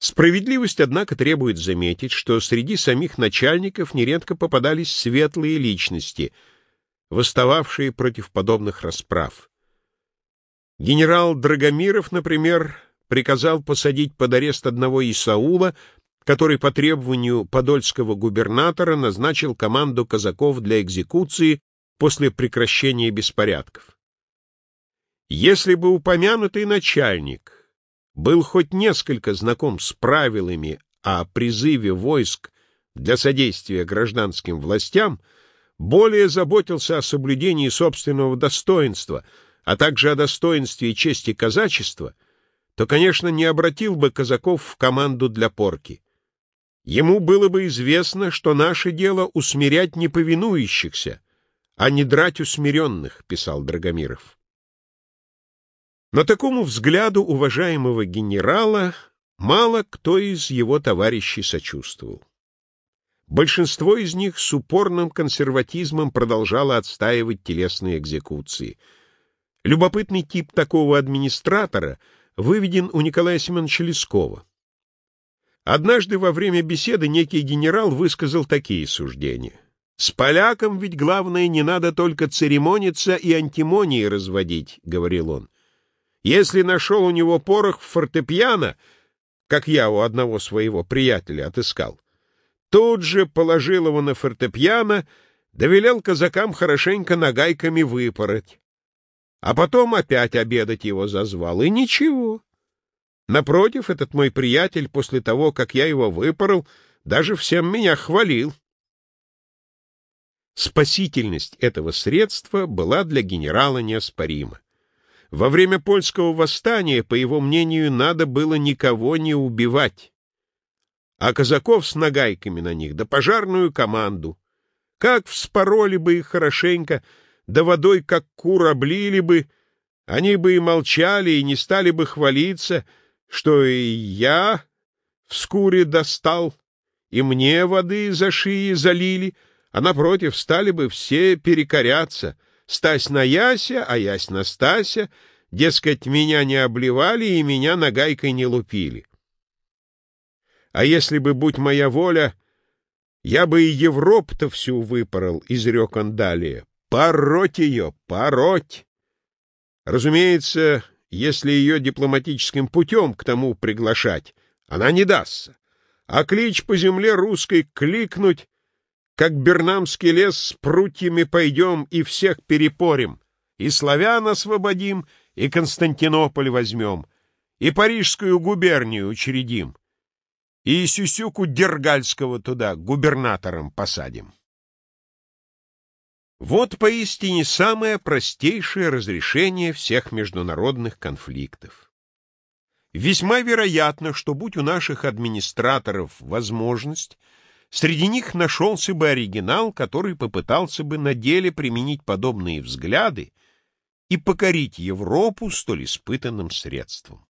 Справедливость, однако, требует заметить, что среди самих начальников нередко попадались светлые личности, восстававшие против подобных расправ. Генерал Драгомиров, например, приказал посадить под арест одного Исаула, который по требованию подольского губернатора назначил команду казаков для экзекуции после прекращения беспорядков. Если бы упомянутый начальник был хоть несколько знаком с правилами о призыве войск для содействия гражданским властям, более заботился о соблюдении собственного достоинства, а также о достоинстве и чести казачества, то, конечно, не обратил бы казаков в команду для порки. Ему было бы известно, что наше дело усмирять неповинующихся, а не драть усмиренных, писал Драгомиров. Но такому взгляду уважаемого генерала мало кто из его товарищей сочувствовал. Большинство из них с упорным консерватизмом продолжало отстаивать телесные экзекуции. Любопытный тип такого администратора выведен у Николая Семеновича Лескова. Однажды во время беседы некий генерал высказал такие суждения. «С поляком ведь главное не надо только церемониться и антимонии разводить», — говорил он. Если нашел у него порох в фортепиано, как я у одного своего приятеля отыскал, тут же положил его на фортепиано, довелел казакам хорошенько нагайками выпороть. А потом опять обедать его зазвал, и ничего. Напротив, этот мой приятель, после того, как я его выпорол, даже всем меня хвалил. Спасительность этого средства была для генерала неоспорима. Во время польского восстания, по его мнению, надо было никого не убивать. А казаков с нагайками на них, да пожарную команду. Как вспороли бы их хорошенько, да водой, как кур, облили бы, они бы и молчали, и не стали бы хвалиться, что и я в скуре достал, и мне воды за шеи залили, а напротив стали бы все перекоряться — Стась на Яся, а Ясь на Стася, дескать, меня не обливали и меня нагайкой не лупили. А если бы, будь моя воля, я бы и Европу-то всю выпорол, — изрек он далее. Пороть ее, пороть! Разумеется, если ее дипломатическим путем к тому приглашать, она не дастся. А клич по земле русской кликнуть как Бернамский лес с прутьями пойдем и всех перепорим, и славян освободим, и Константинополь возьмем, и Парижскую губернию учредим, и Сюсюку Дергальского туда губернатором посадим. Вот поистине самое простейшее разрешение всех международных конфликтов. Весьма вероятно, что будь у наших администраторов возможность, Среди них нашелся бы оригинал, который попытался бы на деле применить подобные взгляды и покорить Европу столь испытанным средством.